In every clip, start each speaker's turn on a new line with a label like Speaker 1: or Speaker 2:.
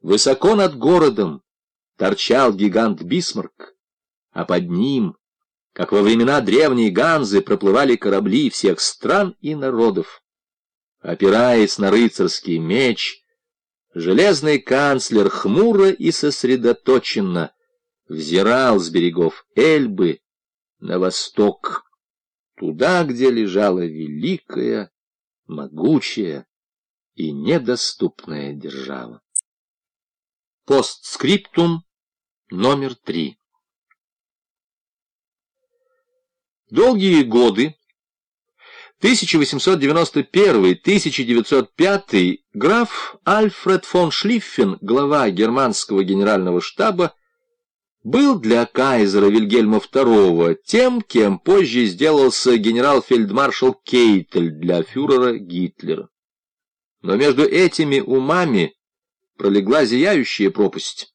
Speaker 1: Высоко над городом торчал гигант Бисмарк, а под ним, как во времена древней Ганзы, проплывали корабли всех стран и народов. Опираясь на рыцарский меч, железный канцлер хмуро и сосредоточенно взирал с берегов Эльбы на восток, туда, где лежала великая, могучая и недоступная держава. Постскриптум номер три. Долгие годы, 1891-1905, граф Альфред фон Шлиффен, глава германского генерального штаба, был для кайзера Вильгельма II тем, кем позже сделался генерал-фельдмаршал Кейтель для фюрера Гитлера. Но между этими умами пролегла зияющая пропасть.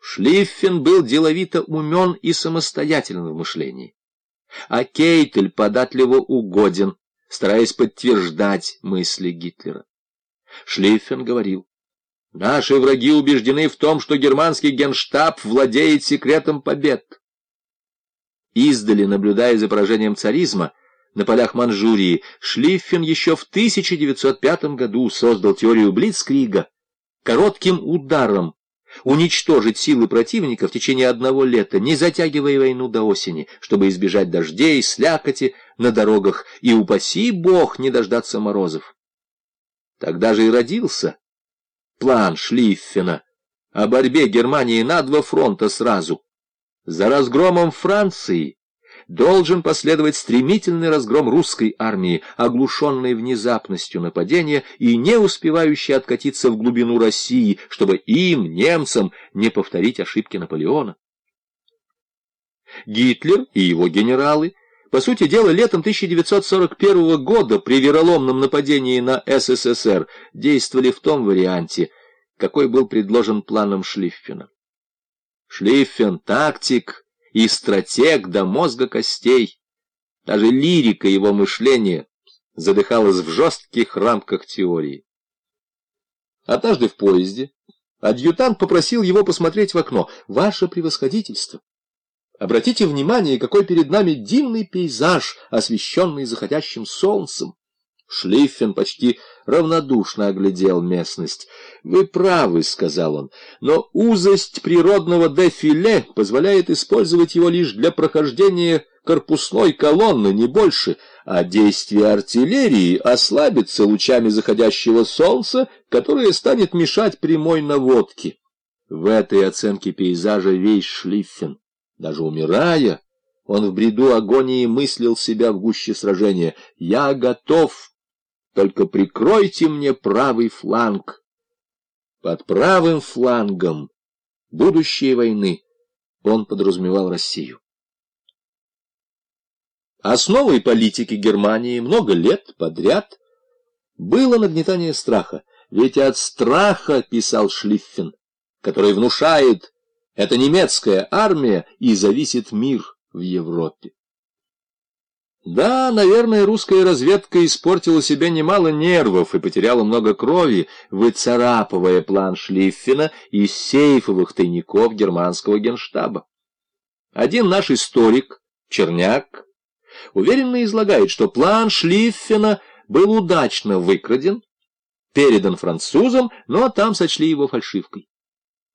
Speaker 1: Шлиффен был деловито умен и самостоятелен в мышлении, а Кейтель податливо угоден, стараясь подтверждать мысли Гитлера. Шлиффен говорил, «Наши враги убеждены в том, что германский генштаб владеет секретом побед». Издали, наблюдая за поражением царизма, на полях Манчжурии, Шлиффен еще в 1905 году создал теорию Блицкрига, коротким ударом уничтожить силы противника в течение одного лета, не затягивая войну до осени, чтобы избежать дождей, слякоти на дорогах и, упаси бог, не дождаться морозов. Тогда же и родился план Шлиффена о борьбе Германии на два фронта сразу. За разгромом Франции должен последовать стремительный разгром русской армии, оглушенной внезапностью нападения и не успевающей откатиться в глубину России, чтобы им, немцам, не повторить ошибки Наполеона. Гитлер и его генералы, по сути дела, летом 1941 года при вероломном нападении на СССР действовали в том варианте, какой был предложен планом Шлиффена. Шлиффен — тактик, и стратег до мозга костей. Даже лирика его мышления задыхалась в жестких рамках теории. Однажды в поезде адъютант попросил его посмотреть в окно. «Ваше превосходительство! Обратите внимание, какой перед нами дивный пейзаж, освещенный заходящим солнцем!» Шлиффен почти равнодушно оглядел местность. «Вы правы», — сказал он, — «но узость природного дефиле позволяет использовать его лишь для прохождения корпусной колонны, не больше, а действие артиллерии ослабится лучами заходящего солнца, которое станет мешать прямой наводке». В этой оценке пейзажа весь Шлиффен, даже умирая, он в бреду агонии мыслил себя в гуще сражения. «Я готов!» Только прикройте мне правый фланг. Под правым флангом будущей войны он подразумевал Россию. Основой политики Германии много лет подряд было нагнетание страха. Ведь от страха, писал Шлиффен, который внушает, это немецкая армия и зависит мир в Европе. Да, наверное, русская разведка испортила себе немало нервов и потеряла много крови, выцарапывая план Шлиффена из сейфовых тайников германского генштаба. Один наш историк, Черняк, уверенно излагает, что план Шлиффена был удачно выкраден, передан французам, но там сочли его фальшивкой.